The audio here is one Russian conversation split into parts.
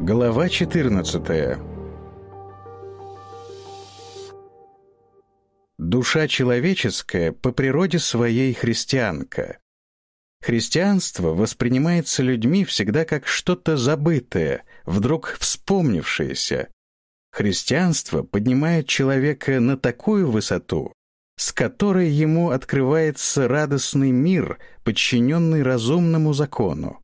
Глава 14 Душа человеческая по природе своей христианка. Христианство воспринимается людьми всегда как что-то забытое, вдруг вспомнившееся. Христианство поднимает человека на такую высоту, с которой ему открывается радостный мир, подчиненный разумному закону.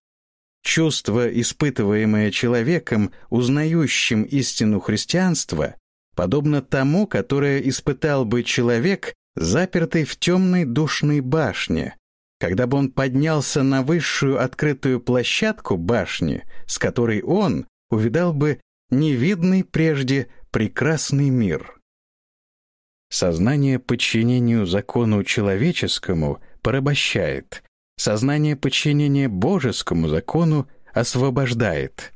Чувство, испытываемое человеком, узнающим истину христианства, подобно тому, которое испытал бы человек, запертый в темной душной башне, когда бы он поднялся на высшую открытую площадку башни, с которой он увидал бы невидный прежде прекрасный мир. Сознание подчинению закону человеческому порабощает, Сознание подчинения божескому закону освобождает.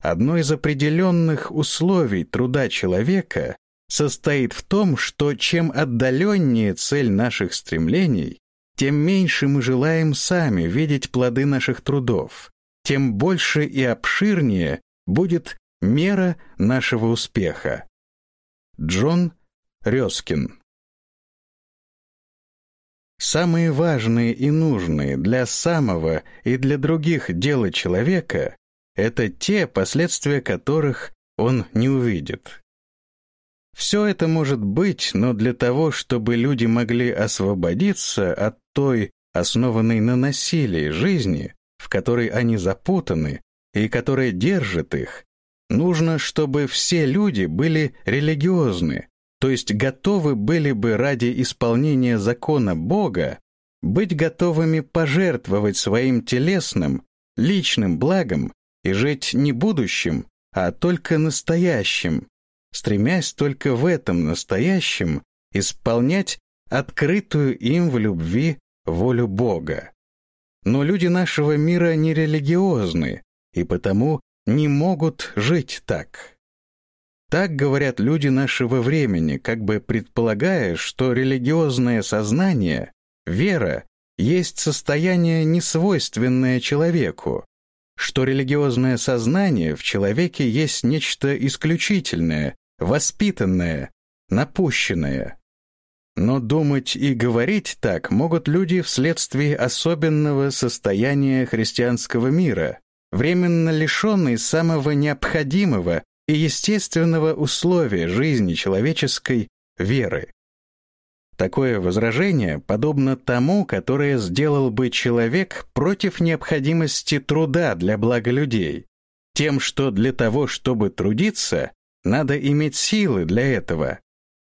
Одно из определенных условий труда человека состоит в том, что чем отдаленнее цель наших стремлений, тем меньше мы желаем сами видеть плоды наших трудов, тем больше и обширнее будет мера нашего успеха. Джон Рёскин Самые важные и нужные для самого и для других дела человека — это те, последствия которых он не увидит. Все это может быть, но для того, чтобы люди могли освободиться от той, основанной на насилии жизни, в которой они запутаны и которая держит их, нужно, чтобы все люди были религиозны, то есть готовы были бы ради исполнения закона Бога быть готовыми пожертвовать своим телесным, личным благом и жить не будущим, а только настоящим, стремясь только в этом настоящем исполнять открытую им в любви волю Бога. Но люди нашего мира не религиозны и потому не могут жить так. Так говорят люди нашего времени, как бы предполагая, что религиозное сознание, вера, есть состояние несвойственное человеку, что религиозное сознание в человеке есть нечто исключительное, воспитанное, напущенное. Но думать и говорить так могут люди вследствие особенного состояния христианского мира, временно лишенные самого необходимого и естественного условия жизни человеческой веры. Такое возражение подобно тому, которое сделал бы человек против необходимости труда для блага людей, тем, что для того, чтобы трудиться, надо иметь силы для этого.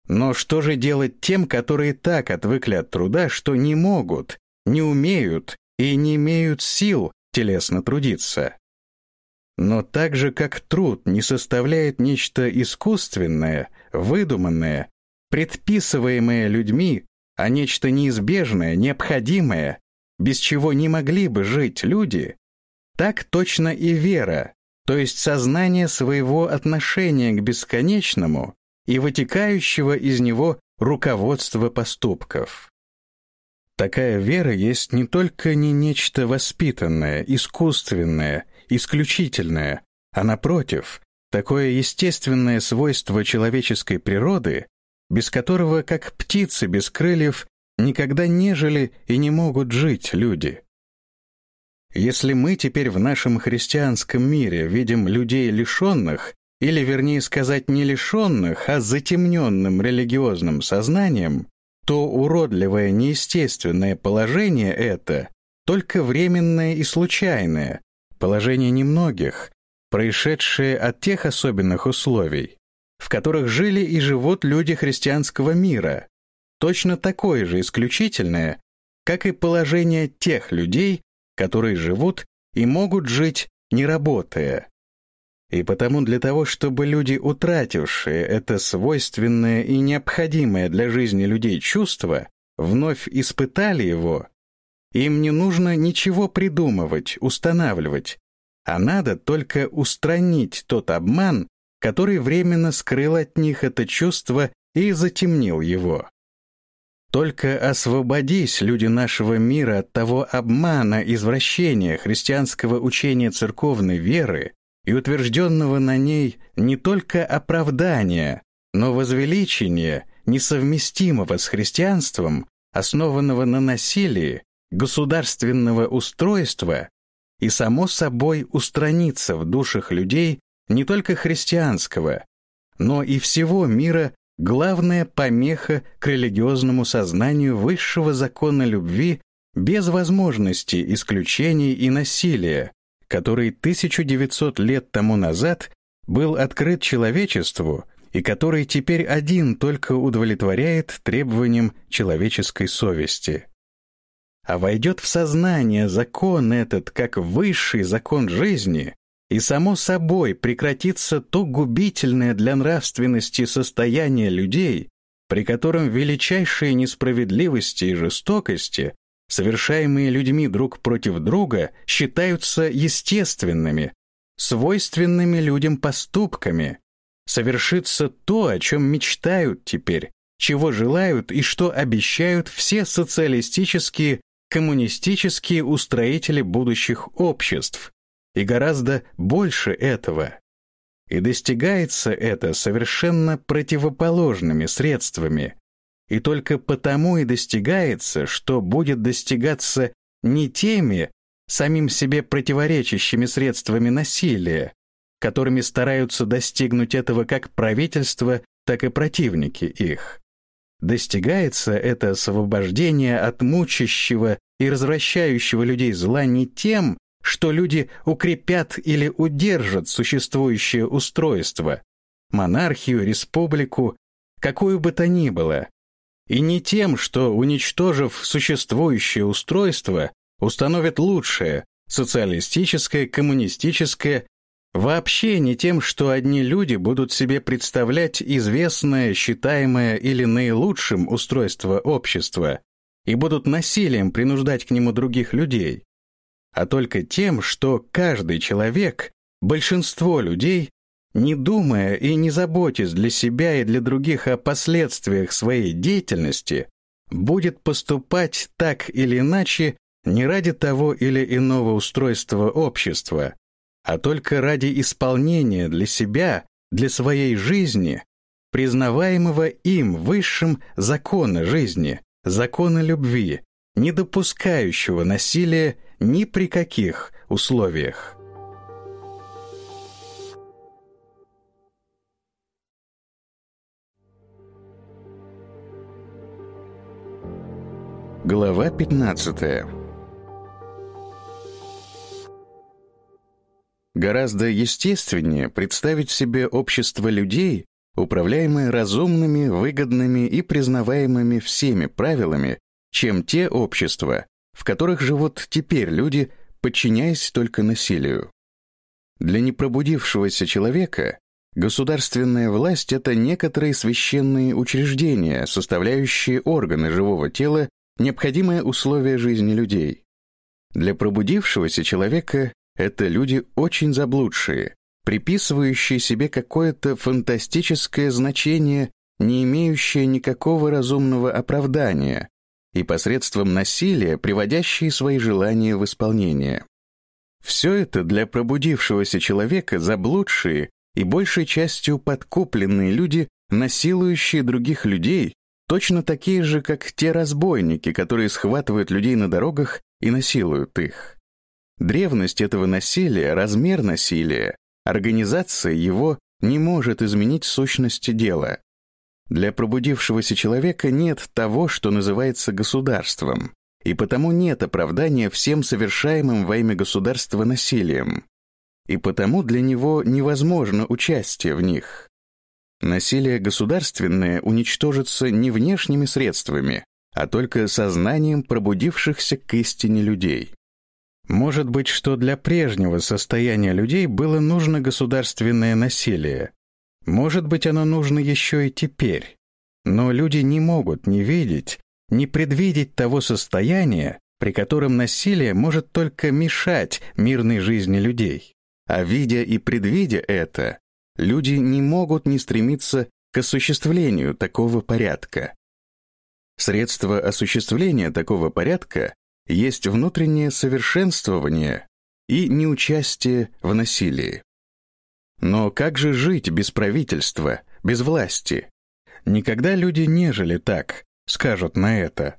Но что же делать тем, которые так отвыкли от труда, что не могут, не умеют и не имеют сил телесно трудиться? Но так же, как труд не составляет нечто искусственное, выдуманное, предписываемое людьми, а нечто неизбежное, необходимое, без чего не могли бы жить люди, так точно и вера, то есть сознание своего отношения к бесконечному и вытекающего из него руководства поступков. Такая вера есть не только не нечто воспитанное, искусственное исключительное, а напротив, такое естественное свойство человеческой природы, без которого, как птицы без крыльев, никогда не жили и не могут жить люди. Если мы теперь в нашем христианском мире видим людей лишенных, или, вернее сказать, не лишенных, а затемненным религиозным сознанием, то уродливое неестественное положение это только временное и случайное, Положение немногих, происшедшее от тех особенных условий, в которых жили и живут люди христианского мира, точно такое же исключительное, как и положение тех людей, которые живут и могут жить, не работая. И потому для того, чтобы люди, утратившие это свойственное и необходимое для жизни людей чувство, вновь испытали его, им не нужно ничего придумывать, устанавливать, а надо только устранить тот обман, который временно скрыл от них это чувство и затемнил его. Только освободись, люди нашего мира, от того обмана, извращения христианского учения церковной веры, и утвержденного на ней не только оправдания, но возвеличения, несовместимого с христианством, основанного на насилии, государственного устройства и, само собой, устраниться в душах людей не только христианского, но и всего мира главная помеха к религиозному сознанию высшего закона любви без возможности исключений и насилия, который 1900 лет тому назад был открыт человечеству и который теперь один только удовлетворяет требованиям человеческой совести. А войдет в сознание закон этот как высший закон жизни, и само собой прекратится то губительное для нравственности состояние людей, при котором величайшие несправедливости и жестокости, совершаемые людьми друг против друга, считаются естественными, свойственными людям поступками. Совершится то, о чем мечтают теперь, чего желают и что обещают все социалистические, коммунистические устроители будущих обществ, и гораздо больше этого. И достигается это совершенно противоположными средствами. И только потому и достигается, что будет достигаться не теми, самим себе противоречащими средствами насилия, которыми стараются достигнуть этого как правительство, так и противники их. Достигается это освобождение от мучащего и развращающего людей зла не тем, что люди укрепят или удержат существующее устройство, монархию, республику, какую бы то ни было, и не тем, что, уничтожив существующее устройство, установят лучшее, социалистическое, коммунистическое, вообще не тем, что одни люди будут себе представлять известное, считаемое или наилучшим устройство общества и будут насилием принуждать к нему других людей, а только тем, что каждый человек, большинство людей, не думая и не заботясь для себя и для других о последствиях своей деятельности, будет поступать так или иначе не ради того или иного устройства общества, а только ради исполнения для себя, для своей жизни, признаваемого им высшим закона жизни, закона любви, не допускающего насилия ни при каких условиях. Глава 15 Гораздо естественнее представить себе общество людей, управляемое разумными, выгодными и признаваемыми всеми правилами, чем те общества, в которых живут теперь люди, подчиняясь только насилию. Для непробудившегося человека государственная власть — это некоторые священные учреждения, составляющие органы живого тела, необходимые условия жизни людей. Для пробудившегося человека это люди очень заблудшие, приписывающие себе какое-то фантастическое значение, не имеющее никакого разумного оправдания, и посредством насилия, приводящие свои желания в исполнение. Все это для пробудившегося человека заблудшие и большей частью подкупленные люди, насилующие других людей, точно такие же, как те разбойники, которые схватывают людей на дорогах и насилуют их. Древность этого насилия, размер насилия, организация его не может изменить сущности дела. Для пробудившегося человека нет того, что называется государством, и потому нет оправдания всем совершаемым во имя государства насилием, и потому для него невозможно участие в них. Насилие государственное уничтожится не внешними средствами, а только сознанием пробудившихся к истине людей. Может быть, что для прежнего состояния людей было нужно государственное насилие, может быть, оно нужно еще и теперь. Но люди не могут не видеть, не предвидеть того состояния, при котором насилие может только мешать мирной жизни людей. А видя и предвидя это, люди не могут не стремиться к осуществлению такого порядка. Средство осуществления такого порядка есть внутреннее совершенствование и неучастие в насилии. Но как же жить без правительства, без власти? Никогда люди не жили так, скажут на это.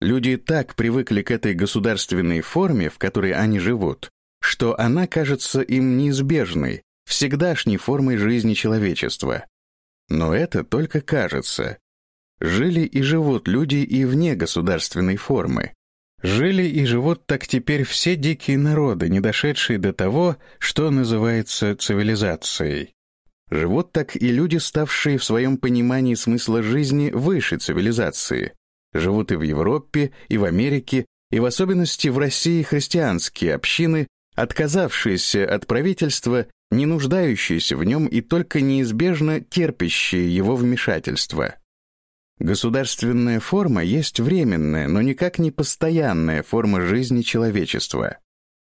Люди так привыкли к этой государственной форме, в которой они живут, что она кажется им неизбежной, всегдашней формой жизни человечества. Но это только кажется. Жили и живут люди и вне государственной формы. Жили и живут так теперь все дикие народы, не дошедшие до того, что называется цивилизацией. Живут так и люди, ставшие в своем понимании смысла жизни выше цивилизации. Живут и в Европе, и в Америке, и в особенности в России христианские общины, отказавшиеся от правительства, не нуждающиеся в нем и только неизбежно терпящие его вмешательство. Государственная форма есть временная, но никак не постоянная форма жизни человечества.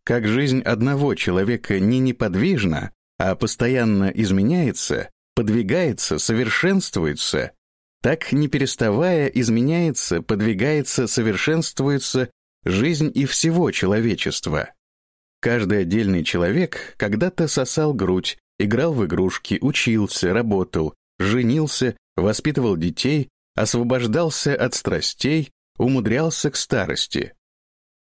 Как жизнь одного человека не неподвижна, а постоянно изменяется, подвигается, совершенствуется, так, не переставая, изменяется, подвигается, совершенствуется жизнь и всего человечества. Каждый отдельный человек когда-то сосал грудь, играл в игрушки, учился, работал, женился, воспитывал детей, освобождался от страстей, умудрялся к старости.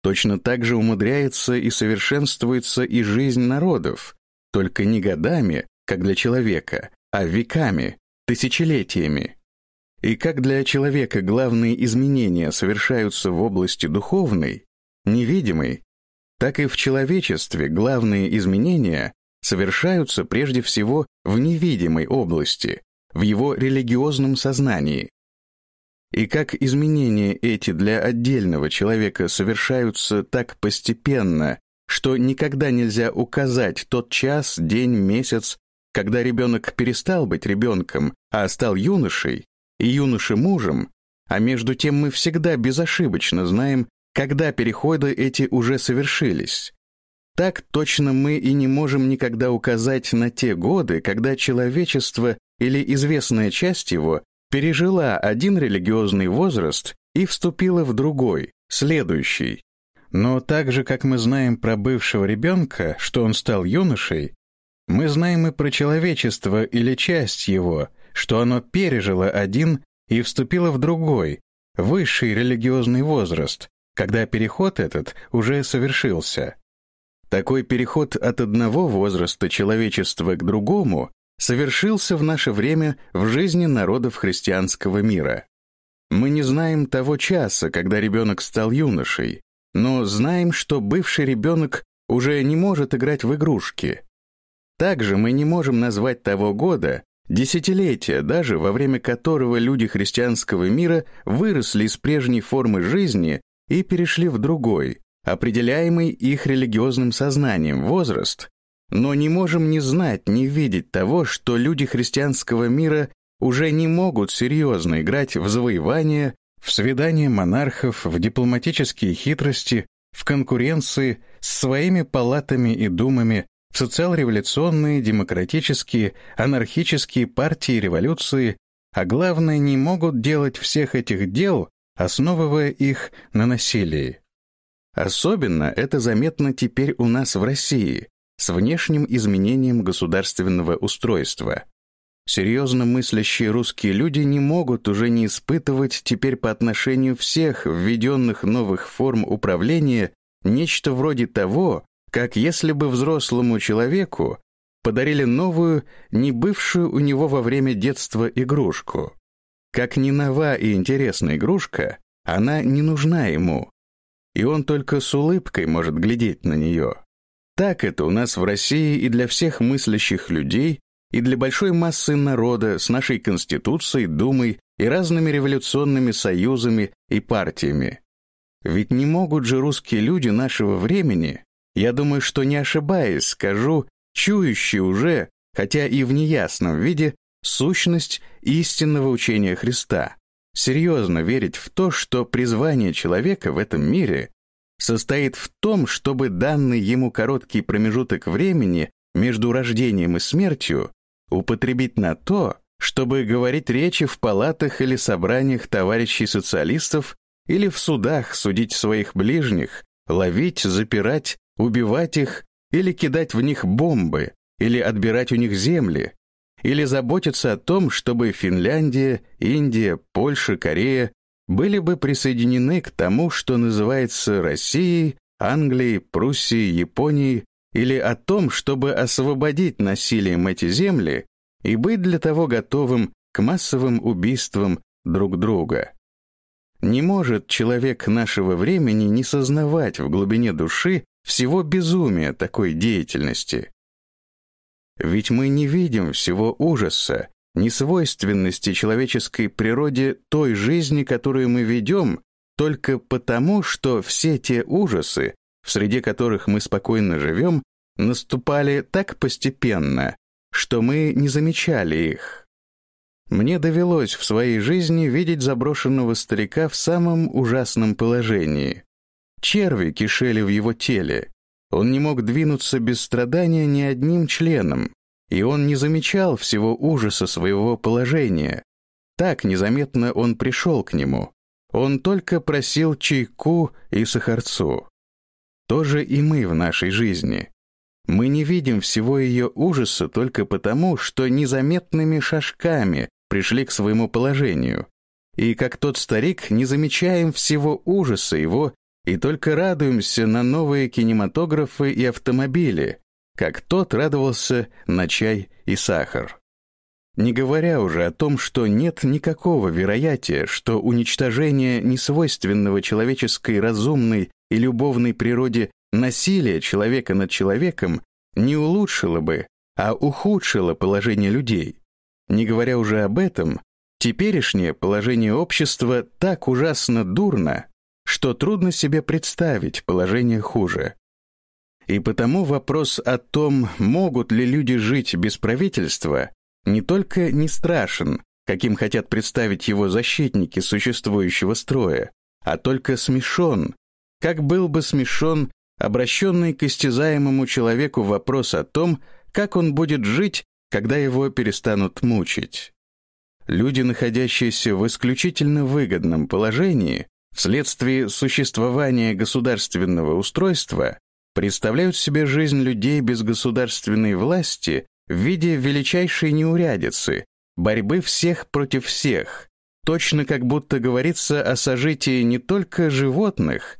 Точно так же умудряется и совершенствуется и жизнь народов, только не годами, как для человека, а веками, тысячелетиями. И как для человека главные изменения совершаются в области духовной, невидимой, так и в человечестве главные изменения совершаются прежде всего в невидимой области, в его религиозном сознании, и как изменения эти для отдельного человека совершаются так постепенно, что никогда нельзя указать тот час, день, месяц, когда ребенок перестал быть ребенком, а стал юношей, и юноша мужем, а между тем мы всегда безошибочно знаем, когда переходы эти уже совершились. Так точно мы и не можем никогда указать на те годы, когда человечество или известная часть его пережила один религиозный возраст и вступила в другой, следующий. Но так же, как мы знаем про бывшего ребенка, что он стал юношей, мы знаем и про человечество или часть его, что оно пережило один и вступило в другой, высший религиозный возраст, когда переход этот уже совершился. Такой переход от одного возраста человечества к другому совершился в наше время в жизни народов христианского мира. Мы не знаем того часа, когда ребенок стал юношей, но знаем, что бывший ребенок уже не может играть в игрушки. Также мы не можем назвать того года, десятилетия даже, во время которого люди христианского мира выросли из прежней формы жизни и перешли в другой, определяемый их религиозным сознанием возраст, но не можем не знать, не видеть того, что люди христианского мира уже не могут серьезно играть в завоевание, в свидание монархов, в дипломатические хитрости, в конкуренции с своими палатами и думами, в социал-революционные, демократические, анархические партии революции, а главное, не могут делать всех этих дел, основывая их на насилии. Особенно это заметно теперь у нас в России, с внешним изменением государственного устройства. Серьезно мыслящие русские люди не могут уже не испытывать теперь по отношению всех введенных новых форм управления нечто вроде того, как если бы взрослому человеку подарили новую, не бывшую у него во время детства игрушку. Как не нова и интересная игрушка, она не нужна ему, и он только с улыбкой может глядеть на нее. Так это у нас в России и для всех мыслящих людей, и для большой массы народа с нашей Конституцией, Думой и разными революционными союзами и партиями. Ведь не могут же русские люди нашего времени, я думаю, что не ошибаясь, скажу, чующие уже, хотя и в неясном виде, сущность истинного учения Христа, серьезно верить в то, что призвание человека в этом мире состоит в том, чтобы данный ему короткий промежуток времени между рождением и смертью употребить на то, чтобы говорить речи в палатах или собраниях товарищей социалистов или в судах судить своих ближних, ловить, запирать, убивать их или кидать в них бомбы, или отбирать у них земли, или заботиться о том, чтобы Финляндия, Индия, Польша, Корея были бы присоединены к тому, что называется Россией, Англией, Пруссией, Японией, или о том, чтобы освободить насилием эти земли и быть для того готовым к массовым убийствам друг друга. Не может человек нашего времени не сознавать в глубине души всего безумия такой деятельности. Ведь мы не видим всего ужаса, несвойственности человеческой природе той жизни, которую мы ведем, только потому, что все те ужасы, в среде которых мы спокойно живем, наступали так постепенно, что мы не замечали их. Мне довелось в своей жизни видеть заброшенного старика в самом ужасном положении. Черви кишели в его теле. Он не мог двинуться без страдания ни одним членом, и он не замечал всего ужаса своего положения. Так незаметно он пришел к нему. Он только просил чайку и сахарцу. То же и мы в нашей жизни. Мы не видим всего ее ужаса только потому, что незаметными шажками пришли к своему положению. И как тот старик не замечаем всего ужаса его и только радуемся на новые кинематографы и автомобили, как тот радовался на чай и сахар. Не говоря уже о том, что нет никакого вероятия, что уничтожение несвойственного человеческой разумной и любовной природе насилия человека над человеком не улучшило бы, а ухудшило положение людей. Не говоря уже об этом, теперешнее положение общества так ужасно дурно, что трудно себе представить положение хуже. И потому вопрос о том, могут ли люди жить без правительства, не только не страшен, каким хотят представить его защитники существующего строя, а только смешон, как был бы смешон обращенный к истязаемому человеку вопрос о том, как он будет жить, когда его перестанут мучить. Люди, находящиеся в исключительно выгодном положении, вследствие существования государственного устройства, представляют себе жизнь людей без государственной власти в виде величайшей неурядицы, борьбы всех против всех, точно как будто говорится о сожитии не только животных,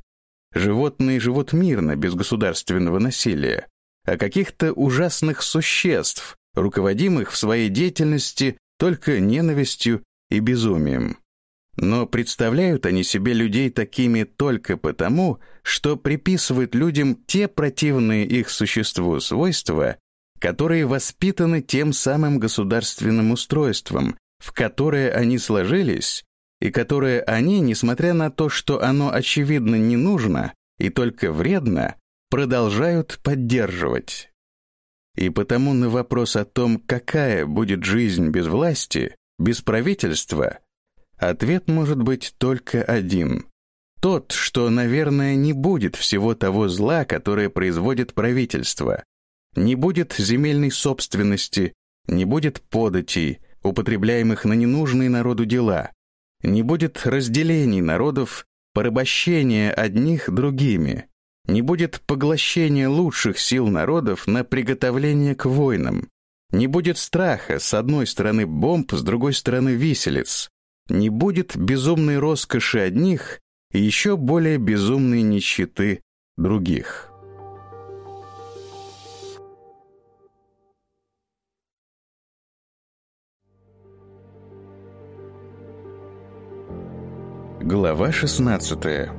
животные живут мирно, без государственного насилия, а каких-то ужасных существ, руководимых в своей деятельности только ненавистью и безумием. Но представляют они себе людей такими только потому, что приписывают людям те противные их существу свойства, которые воспитаны тем самым государственным устройством, в которое они сложились, и которое они, несмотря на то, что оно очевидно не нужно и только вредно, продолжают поддерживать. И потому на вопрос о том, какая будет жизнь без власти, без правительства, Ответ может быть только один. Тот, что, наверное, не будет всего того зла, которое производит правительство. Не будет земельной собственности, не будет податей, употребляемых на ненужные народу дела. Не будет разделений народов, порабощения одних другими. Не будет поглощения лучших сил народов на приготовление к войнам. Не будет страха, с одной стороны бомб, с другой стороны виселиц не будет безумной роскоши одних и еще более безумной нищеты других. Глава 16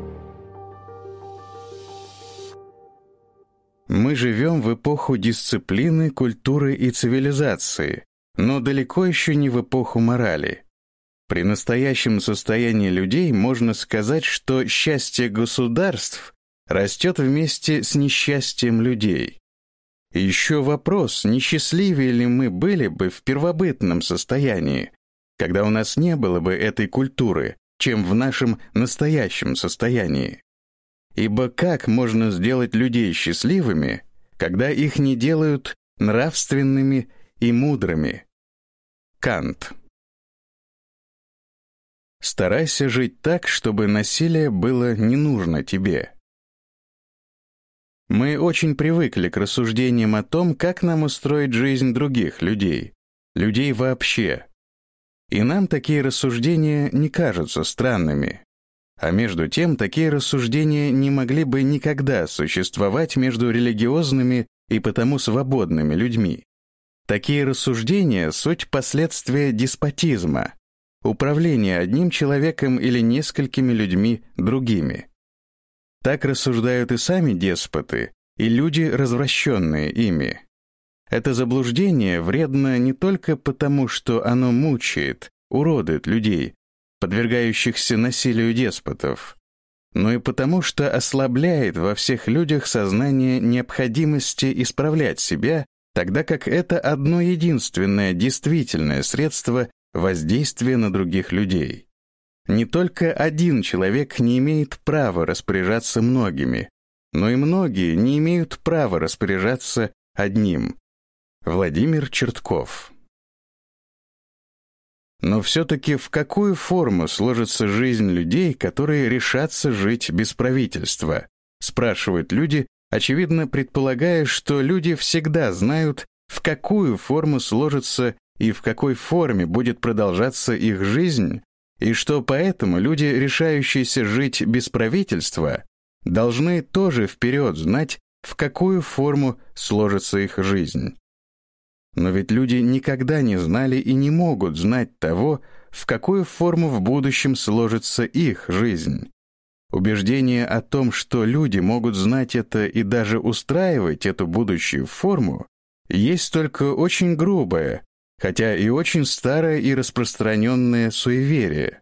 Мы живем в эпоху дисциплины, культуры и цивилизации, но далеко еще не в эпоху морали. При настоящем состоянии людей можно сказать, что счастье государств растет вместе с несчастьем людей. еще вопрос, несчастливее ли мы были бы в первобытном состоянии, когда у нас не было бы этой культуры, чем в нашем настоящем состоянии. Ибо как можно сделать людей счастливыми, когда их не делают нравственными и мудрыми? Кант Старайся жить так, чтобы насилие было не нужно тебе. Мы очень привыкли к рассуждениям о том, как нам устроить жизнь других людей, людей вообще. И нам такие рассуждения не кажутся странными. А между тем, такие рассуждения не могли бы никогда существовать между религиозными и потому свободными людьми. Такие рассуждения — суть последствия деспотизма, управления одним человеком или несколькими людьми другими. Так рассуждают и сами деспоты, и люди, развращенные ими. Это заблуждение вредно не только потому, что оно мучает, уродует людей, подвергающихся насилию деспотов, но и потому, что ослабляет во всех людях сознание необходимости исправлять себя, тогда как это одно единственное действительное средство воздействия на других людей. Не только один человек не имеет права распоряжаться многими, но и многие не имеют права распоряжаться одним. Владимир Чертков но все-таки в какую форму сложится жизнь людей, которые решатся жить без правительства? Спрашивают люди, очевидно предполагая, что люди всегда знают, в какую форму сложится и в какой форме будет продолжаться их жизнь, и что поэтому люди, решающиеся жить без правительства, должны тоже вперед знать, в какую форму сложится их жизнь. Но ведь люди никогда не знали и не могут знать того, в какую форму в будущем сложится их жизнь. Убеждение о том, что люди могут знать это и даже устраивать эту будущую форму, есть только очень грубое, хотя и очень старое и распространенное суеверие.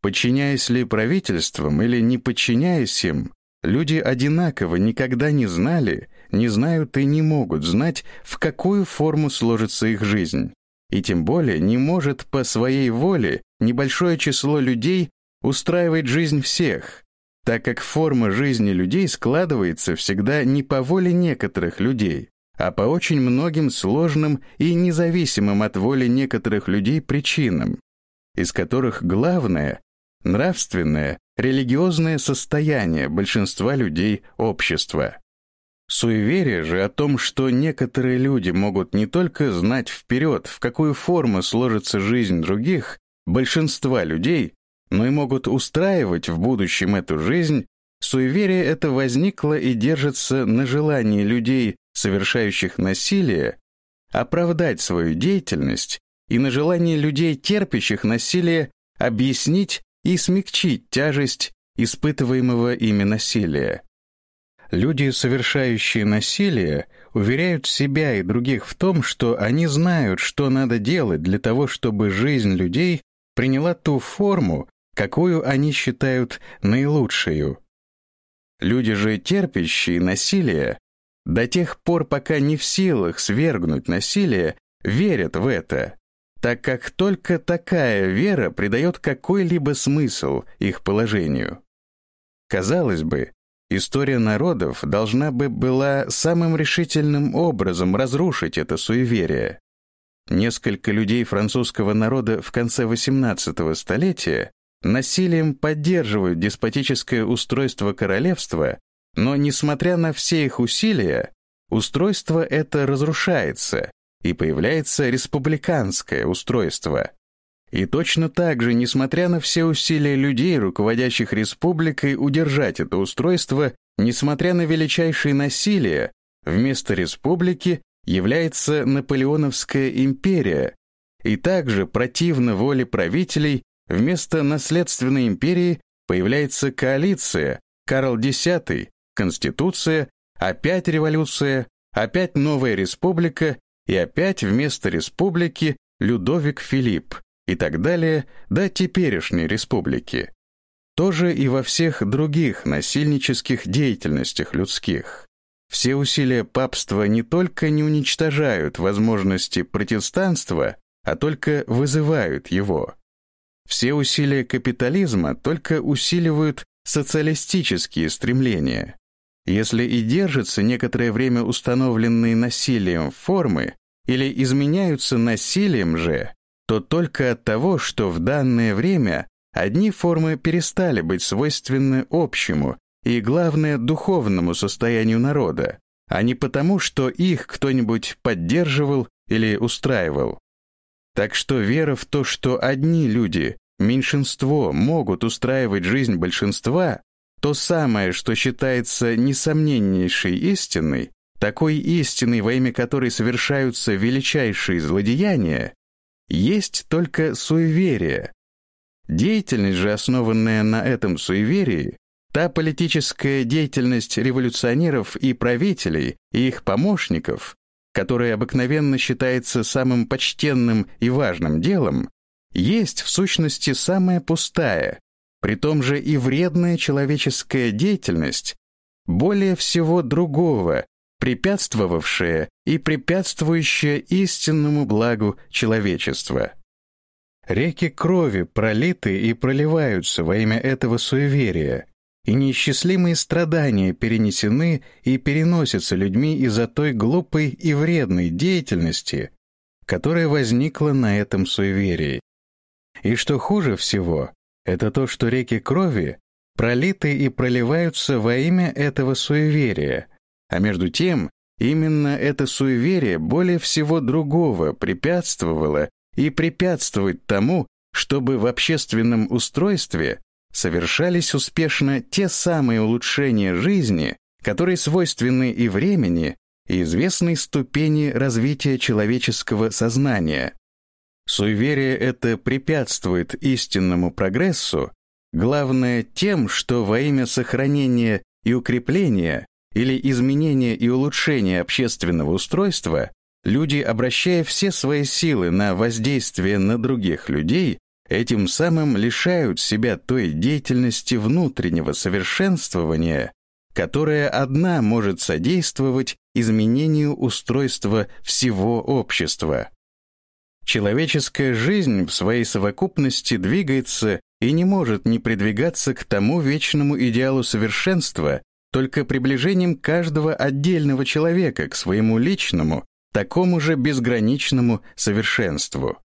Подчиняясь ли правительствам или не подчиняясь им, люди одинаково никогда не знали, не знают и не могут знать, в какую форму сложится их жизнь. И тем более не может по своей воле небольшое число людей устраивать жизнь всех, так как форма жизни людей складывается всегда не по воле некоторых людей, а по очень многим сложным и независимым от воли некоторых людей причинам, из которых главное — нравственное, религиозное состояние большинства людей общества. Суеверие же о том, что некоторые люди могут не только знать вперед, в какую форму сложится жизнь других, большинства людей, но и могут устраивать в будущем эту жизнь, суеверие это возникло и держится на желании людей, совершающих насилие, оправдать свою деятельность и на желании людей, терпящих насилие, объяснить и смягчить тяжесть испытываемого ими насилия. Люди, совершающие насилие, уверяют себя и других в том, что они знают, что надо делать для того, чтобы жизнь людей приняла ту форму, какую они считают наилучшую. Люди же, терпящие насилие, до тех пор, пока не в силах свергнуть насилие, верят в это, так как только такая вера придает какой-либо смысл их положению. Казалось бы, История народов должна бы была самым решительным образом разрушить это суеверие. Несколько людей французского народа в конце XVIII столетия насилием поддерживают деспотическое устройство королевства, но, несмотря на все их усилия, устройство это разрушается, и появляется республиканское устройство. И точно так же, несмотря на все усилия людей, руководящих республикой, удержать это устройство, несмотря на величайшее насилие, вместо республики является Наполеоновская империя, и также противно воле правителей, вместо наследственной империи появляется коалиция, Карл X, Конституция, опять революция, опять новая республика и опять вместо республики Людовик Филипп и так далее до теперешней республики. Тоже и во всех других насильнических деятельностях людских. Все усилия папства не только не уничтожают возможности протестанства, а только вызывают его. Все усилия капитализма только усиливают социалистические стремления. Если и держатся некоторое время установленные насилием формы или изменяются насилием же, то только от того, что в данное время одни формы перестали быть свойственны общему и, главное, духовному состоянию народа, а не потому, что их кто-нибудь поддерживал или устраивал. Так что вера в то, что одни люди, меньшинство, могут устраивать жизнь большинства, то самое, что считается несомненнейшей истиной, такой истиной, во имя которой совершаются величайшие злодеяния, есть только суеверие. Деятельность же, основанная на этом суеверии, та политическая деятельность революционеров и правителей и их помощников, которая обыкновенно считается самым почтенным и важным делом, есть в сущности самая пустая, при том же и вредная человеческая деятельность, более всего другого, препятствовавшая и препятствующая истинному благу человечества. Реки крови пролиты и проливаются во имя этого суеверия, и неисчислимые страдания перенесены и переносятся людьми из-за той глупой и вредной деятельности, которая возникла на этом суеверии. И что хуже всего, это то, что реки крови пролиты и проливаются во имя этого суеверия, а между тем именно это суеверие более всего другого препятствовало и препятствует тому, чтобы в общественном устройстве совершались успешно те самые улучшения жизни, которые свойственны и времени, и известной ступени развития человеческого сознания. Суеверие это препятствует истинному прогрессу, главное тем, что во имя сохранения и укрепления или изменения и улучшения общественного устройства люди, обращая все свои силы на воздействие на других людей, этим самым лишают себя той деятельности внутреннего совершенствования, которая одна может содействовать изменению устройства всего общества. Человеческая жизнь в своей совокупности двигается и не может не придвигаться к тому вечному идеалу совершенства, только приближением каждого отдельного человека к своему личному, такому же безграничному совершенству.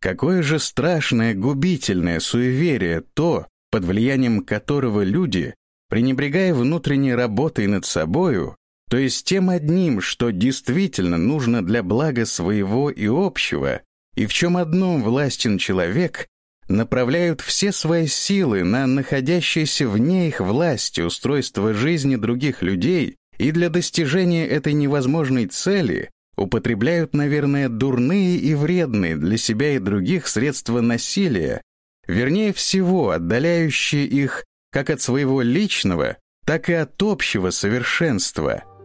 Какое же страшное губительное суеверие то, под влиянием которого люди, пренебрегая внутренней работой над собою, то есть тем одним, что действительно нужно для блага своего и общего, и в чем одном властен человек, направляют все свои силы на находящиеся вне их власти устройство жизни других людей и для достижения этой невозможной цели употребляют, наверное, дурные и вредные для себя и других средства насилия, вернее всего отдаляющие их как от своего личного, так и от общего совершенства –